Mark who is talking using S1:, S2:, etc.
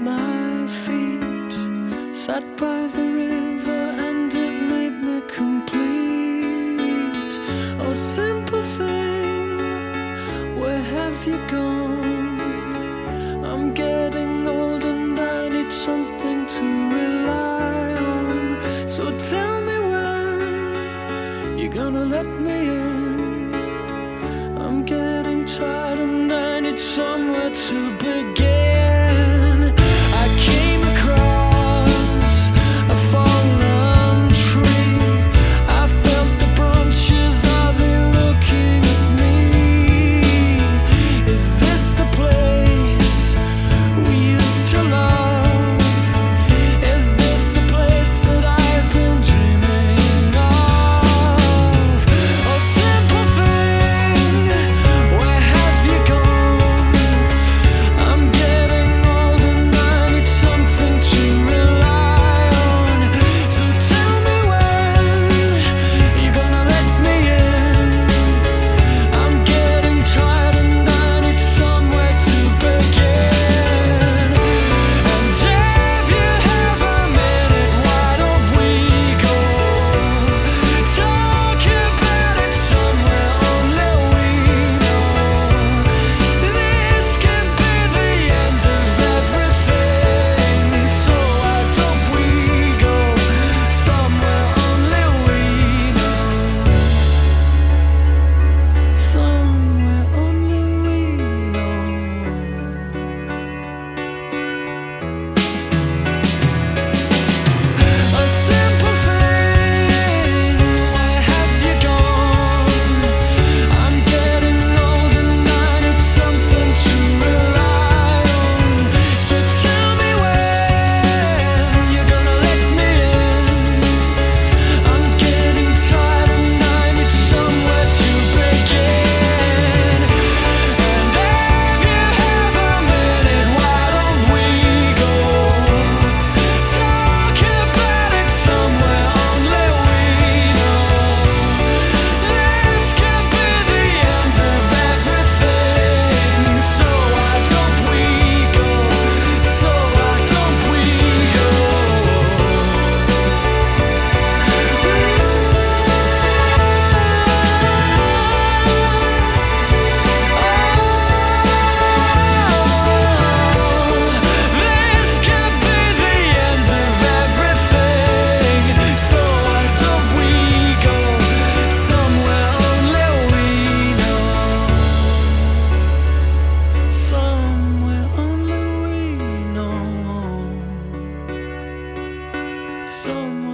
S1: my feet. Sat by the river and it made me complete. Oh, simple thing, where have you gone? I'm getting old and I need something to rely on. So tell me when you're gonna let me in. I'm getting tired and I need somewhere to begin. Somos